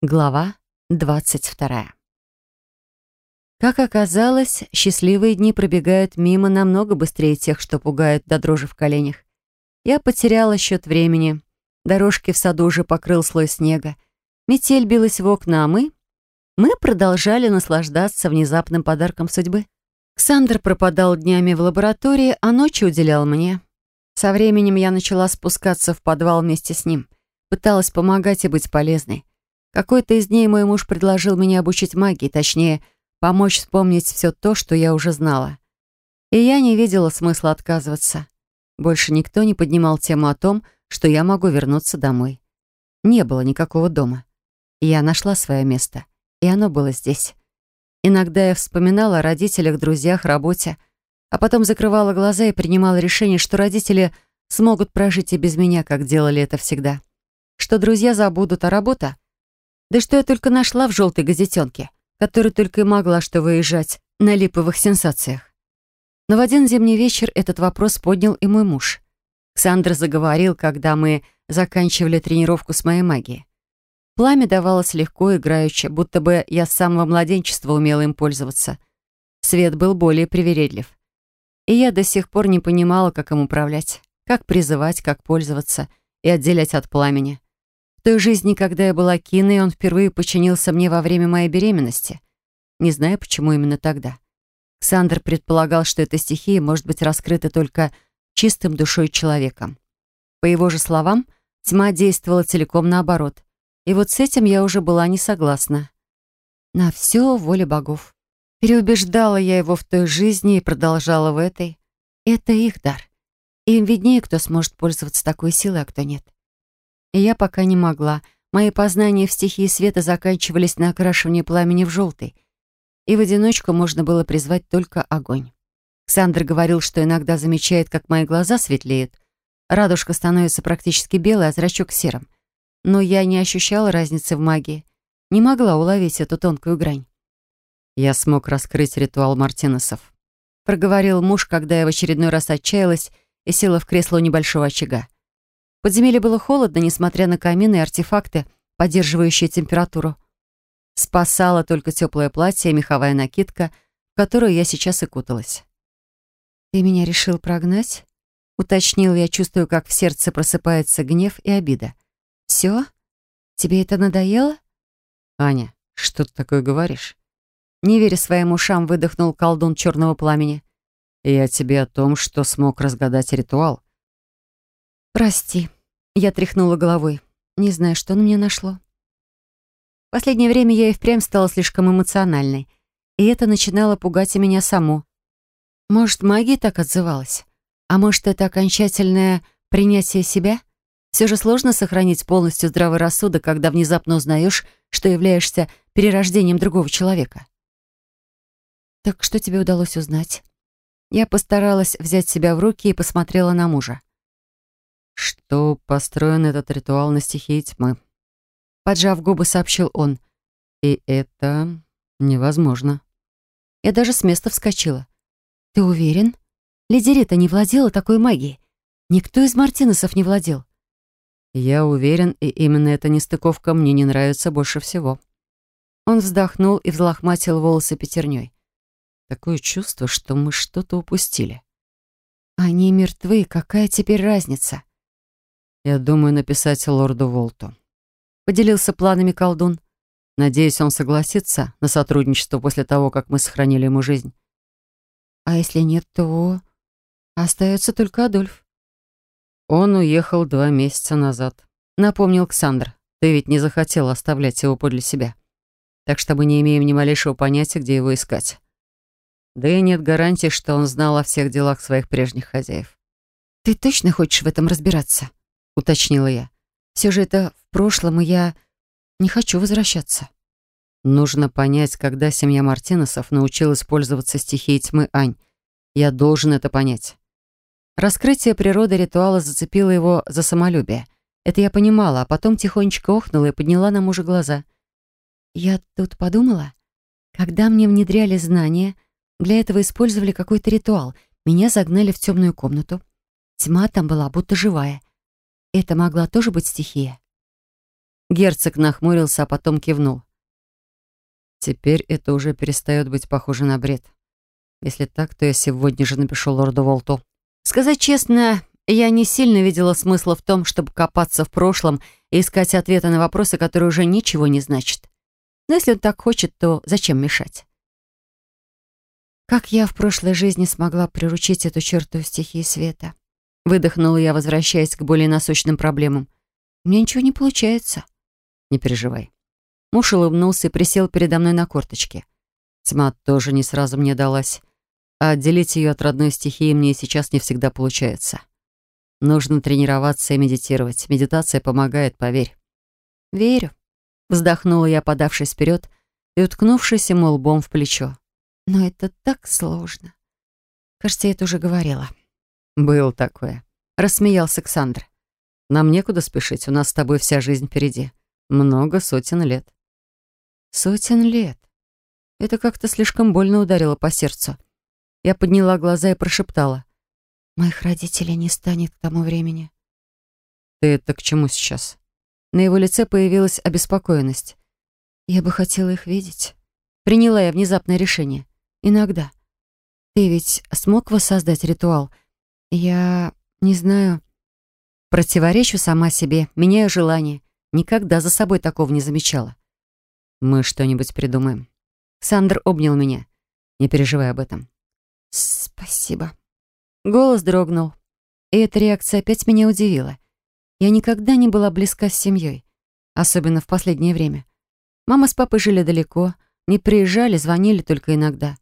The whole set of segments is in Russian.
Глава 22. Как оказалось, счастливые дни пробегают мимо намного быстрее тех, что пугают до дрожи в коленях. Я потеряла счет времени. Дорожки в саду уже покрыл слой снега. Метель билась в окна, а мы... Мы продолжали наслаждаться внезапным подарком судьбы. Ксандр пропадал днями в лаборатории, а ночи уделял мне. Со временем я начала спускаться в подвал вместе с ним. Пыталась помогать и быть полезной. Какой-то из дней мой муж предложил мне обучить магии, точнее, помочь вспомнить все то, что я уже знала. И я не видела смысла отказываться. Больше никто не поднимал тему о том, что я могу вернуться домой. Не было никакого дома. Я нашла свое место, и оно было здесь. Иногда я вспоминала о родителях, друзьях, работе, а потом закрывала глаза и принимала решение, что родители смогут прожить и без меня, как делали это всегда. Что друзья забудут, а работа да что я только нашла в желтой газетенке, которая только и могла что выезжать на липовых сенсациях. Но в один зимний вечер этот вопрос поднял и мой муж. Ксандр заговорил, когда мы заканчивали тренировку с моей магией. Пламя давалось легко, играюще, будто бы я с самого младенчества умела им пользоваться. Свет был более привередлив. И я до сих пор не понимала, как им управлять, как призывать, как пользоваться и отделять от пламени. В той жизни, когда я была киной, он впервые подчинился мне во время моей беременности. Не знаю, почему именно тогда. Александр предполагал, что эта стихия может быть раскрыта только чистым душой человека. По его же словам, тьма действовала целиком наоборот. И вот с этим я уже была не согласна. На все воля богов. Переубеждала я его в той жизни и продолжала в этой. Это их дар. Им виднее, кто сможет пользоваться такой силой, а кто нет. И я пока не могла. Мои познания в стихии света заканчивались на окрашивании пламени в желтый. И в одиночку можно было призвать только огонь. Ксандр говорил, что иногда замечает, как мои глаза светлеют. Радужка становится практически белой, а зрачок серым. Но я не ощущала разницы в магии. Не могла уловить эту тонкую грань. Я смог раскрыть ритуал Мартинесов. Проговорил муж, когда я в очередной раз отчаялась и села в кресло у небольшого очага подземелье было холодно, несмотря на камины и артефакты, поддерживающие температуру. Спасало только теплое платье и меховая накидка, в которую я сейчас и куталась. «Ты меня решил прогнать?» Уточнил я, чувствую, как в сердце просыпается гнев и обида. «Все? Тебе это надоело?» «Аня, что ты такое говоришь?» Не веря своим ушам, выдохнул колдун черного пламени. «Я тебе о том, что смог разгадать ритуал. «Прости», — я тряхнула головой. «Не знаю, что на меня нашло». В последнее время я и впрямь стала слишком эмоциональной, и это начинало пугать и меня саму. Может, магия так отзывалась? А может, это окончательное принятие себя? Все же сложно сохранить полностью здравый рассудок, когда внезапно узнаешь, что являешься перерождением другого человека. «Так что тебе удалось узнать?» Я постаралась взять себя в руки и посмотрела на мужа что построен этот ритуал на стихии тьмы. Поджав губы, сообщил он. И это невозможно. Я даже с места вскочила. Ты уверен? Лидерита не владела такой магией. Никто из Мартинесов не владел. Я уверен, и именно эта нестыковка мне не нравится больше всего. Он вздохнул и взлохматил волосы пятерней. Такое чувство, что мы что-то упустили. Они мертвы, какая теперь разница? «Я думаю написать лорду Волту». Поделился планами колдун. «Надеюсь, он согласится на сотрудничество после того, как мы сохранили ему жизнь». «А если нет, то...» «Остается только Адольф». «Он уехал два месяца назад», — напомнил Ксандр. «Ты ведь не захотел оставлять его подле себя. Так что мы не имеем ни малейшего понятия, где его искать». Да и нет гарантии, что он знал о всех делах своих прежних хозяев. «Ты точно хочешь в этом разбираться?» уточнила я. Все же это в прошлом, и я не хочу возвращаться. Нужно понять, когда семья Мартинесов научилась пользоваться стихией тьмы Ань. Я должен это понять. Раскрытие природы ритуала зацепило его за самолюбие. Это я понимала, а потом тихонечко охнула и подняла на мужа глаза. Я тут подумала, когда мне внедряли знания, для этого использовали какой-то ритуал. Меня загнали в темную комнату. Тьма там была будто живая. Это могла тоже быть стихия? Герцог нахмурился, а потом кивнул. Теперь это уже перестает быть похоже на бред. Если так, то я сегодня же напишу лорду Волту. Сказать честно, я не сильно видела смысла в том, чтобы копаться в прошлом и искать ответы на вопросы, которые уже ничего не значат. Но если он так хочет, то зачем мешать? Как я в прошлой жизни смогла приручить эту чертову стихию света? Выдохнула я, возвращаясь к более насущным проблемам. «Мне ничего не получается». «Не переживай». Муж улыбнулся и присел передо мной на корточки. Тьма тоже не сразу мне далась. А отделить ее от родной стихии мне сейчас не всегда получается. Нужно тренироваться и медитировать. Медитация помогает, поверь. «Верю», — вздохнула я, подавшись вперед и уткнувшись ему лбом в плечо. «Но это так сложно. Кажется, я это уже говорила». «Был такое», — рассмеялся Александр. «Нам некуда спешить, у нас с тобой вся жизнь впереди. Много сотен лет». «Сотен лет?» Это как-то слишком больно ударило по сердцу. Я подняла глаза и прошептала. «Моих родителей не станет к тому времени». «Ты это к чему сейчас?» На его лице появилась обеспокоенность. «Я бы хотела их видеть». Приняла я внезапное решение. «Иногда. Ты ведь смог воссоздать ритуал?» Я не знаю. Противоречу сама себе, меняю желание. Никогда за собой такого не замечала. Мы что-нибудь придумаем. Сандр обнял меня. Не переживай об этом. Спасибо. Голос дрогнул. И эта реакция опять меня удивила. Я никогда не была близка с семьей, особенно в последнее время. Мама с папой жили далеко, не приезжали, звонили только иногда.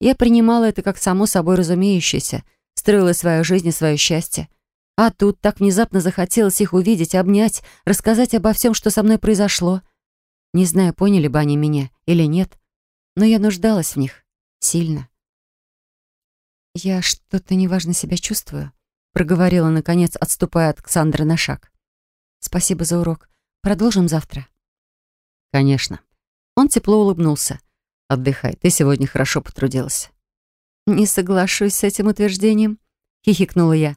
Я принимала это как само собой разумеющееся — строила свою жизнь и свое счастье. А тут так внезапно захотелось их увидеть, обнять, рассказать обо всем, что со мной произошло. Не знаю, поняли бы они меня или нет, но я нуждалась в них. Сильно. «Я что-то неважно себя чувствую», — проговорила, наконец, отступая от Ксандра на шаг. «Спасибо за урок. Продолжим завтра». «Конечно». Он тепло улыбнулся. «Отдыхай. Ты сегодня хорошо потрудилась». «Не соглашусь с этим утверждением», — хихикнула я.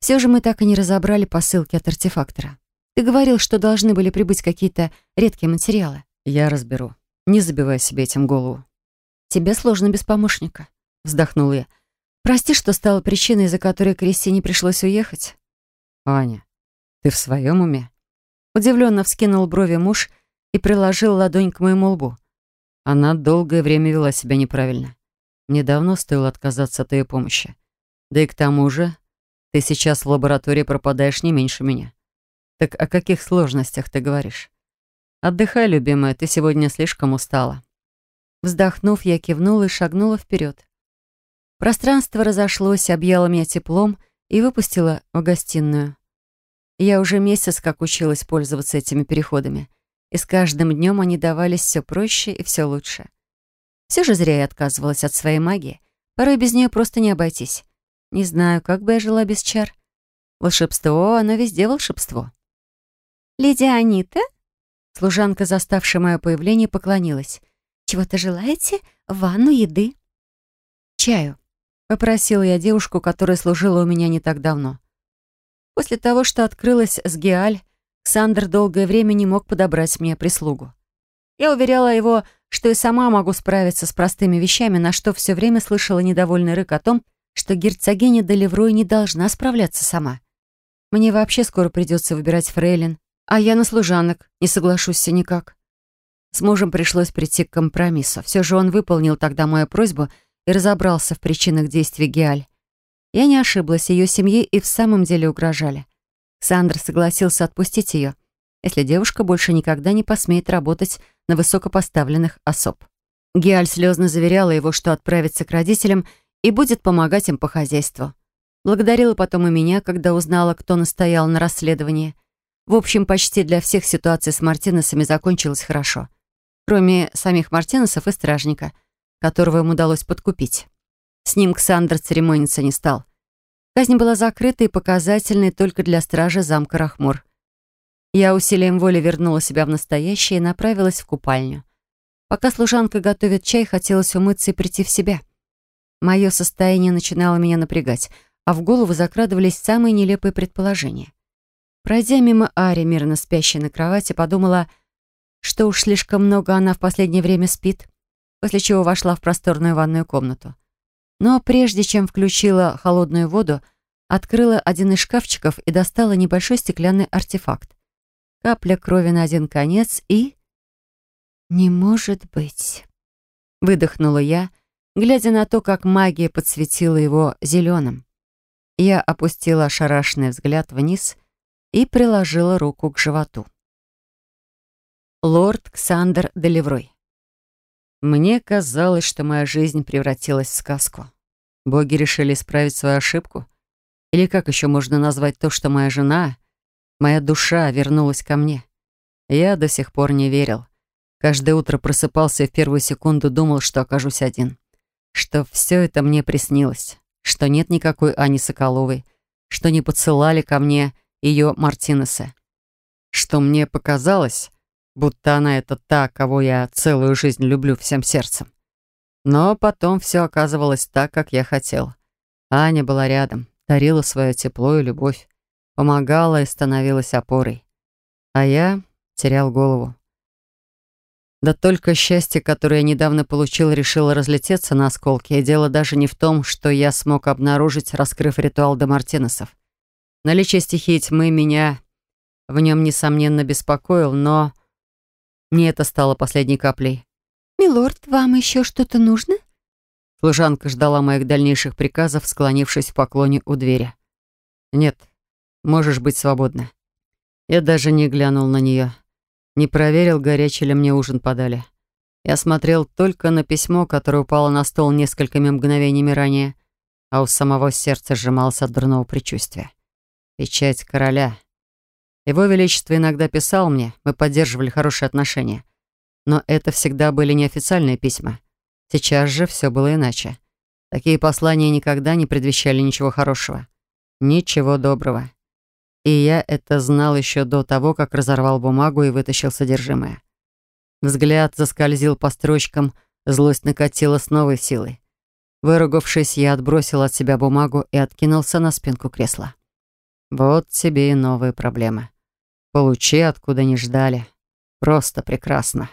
«Все же мы так и не разобрали посылки от артефактора. Ты говорил, что должны были прибыть какие-то редкие материалы». «Я разберу. Не забивай себе этим голову». «Тебе сложно без помощника», — вздохнула я. «Прости, что стала причиной, из-за которой Кристине пришлось уехать». «Аня, ты в своем уме?» Удивленно вскинул брови муж и приложил ладонь к моему лбу. Она долгое время вела себя неправильно. Мне давно стоило отказаться от ее помощи. Да и к тому же, ты сейчас в лаборатории пропадаешь не меньше меня. Так о каких сложностях ты говоришь? Отдыхай, любимая, ты сегодня слишком устала. Вздохнув, я кивнула и шагнула вперед. Пространство разошлось, объяло меня теплом и выпустило в гостиную. Я уже месяц как училась пользоваться этими переходами, и с каждым днем они давались все проще и все лучше. Все же зря я отказывалась от своей магии. Порой без нее просто не обойтись. Не знаю, как бы я жила без чар. Волшебство, оно везде волшебство. «Леди Анита?» Служанка, заставшая мое появление, поклонилась. «Чего-то желаете? Ванну, еды?» «Чаю», — попросила я девушку, которая служила у меня не так давно. После того, что открылась с Геаль, Сандер долгое время не мог подобрать мне прислугу. Я уверяла его, что и сама могу справиться с простыми вещами, на что все время слышала недовольный рык о том, что герцогиня Делеврой не должна справляться сама. Мне вообще скоро придется выбирать фрейлин, а я на служанок не соглашусь никак. С мужем пришлось прийти к компромиссу. Все же он выполнил тогда мою просьбу и разобрался в причинах действий Геаль. Я не ошиблась, ее семье и в самом деле угрожали. Сандр согласился отпустить ее — если девушка больше никогда не посмеет работать на высокопоставленных особ. Геаль слезно заверяла его, что отправится к родителям и будет помогать им по хозяйству. Благодарила потом и меня, когда узнала, кто настоял на расследовании. В общем, почти для всех ситуация с Мартинесами закончилась хорошо. Кроме самих Мартинесов и стражника, которого им удалось подкупить. С ним Ксандр церемониться не стал. Казнь была закрыта и показательной только для стража замка Рахмур. Я усилием воли вернула себя в настоящее и направилась в купальню. Пока служанка готовит чай, хотелось умыться и прийти в себя. Мое состояние начинало меня напрягать, а в голову закрадывались самые нелепые предположения. Пройдя мимо Ари, мирно спящей на кровати, подумала, что уж слишком много она в последнее время спит, после чего вошла в просторную ванную комнату. Но прежде чем включила холодную воду, открыла один из шкафчиков и достала небольшой стеклянный артефакт капля крови на один конец и... «Не может быть!» — выдохнула я, глядя на то, как магия подсветила его зеленым. Я опустила ошарашенный взгляд вниз и приложила руку к животу. Лорд Ксандер Делеврой. Мне казалось, что моя жизнь превратилась в сказку. Боги решили исправить свою ошибку? Или как еще можно назвать то, что моя жена Моя душа вернулась ко мне. Я до сих пор не верил. Каждое утро просыпался и в первую секунду думал, что окажусь один. Что все это мне приснилось. Что нет никакой Ани Соколовой. Что не поцелали ко мне ее Мартинеса. Что мне показалось, будто она это та, кого я целую жизнь люблю всем сердцем. Но потом все оказывалось так, как я хотел. Аня была рядом, дарила свое тепло и любовь помогала и становилась опорой. А я терял голову. Да только счастье, которое я недавно получил, решило разлететься на осколки, и дело даже не в том, что я смог обнаружить, раскрыв ритуал до Мартинесов. Наличие стихии тьмы меня в нем, несомненно, беспокоил, но не это стало последней каплей. «Милорд, вам еще что-то нужно?» Служанка ждала моих дальнейших приказов, склонившись в поклоне у двери. «Нет», Можешь быть свободна». Я даже не глянул на нее. Не проверил, горячий ли мне ужин подали. Я смотрел только на письмо, которое упало на стол несколькими мгновениями ранее, а у самого сердца сжималось от дурного предчувствия. Печать короля. Его Величество иногда писал мне, мы поддерживали хорошие отношения. Но это всегда были неофициальные письма. Сейчас же все было иначе. Такие послания никогда не предвещали ничего хорошего. Ничего доброго. И я это знал еще до того, как разорвал бумагу и вытащил содержимое. Взгляд заскользил по строчкам, злость накатила с новой силой. Выругавшись, я отбросил от себя бумагу и откинулся на спинку кресла. Вот тебе и новые проблемы. Получи, откуда не ждали. Просто прекрасно.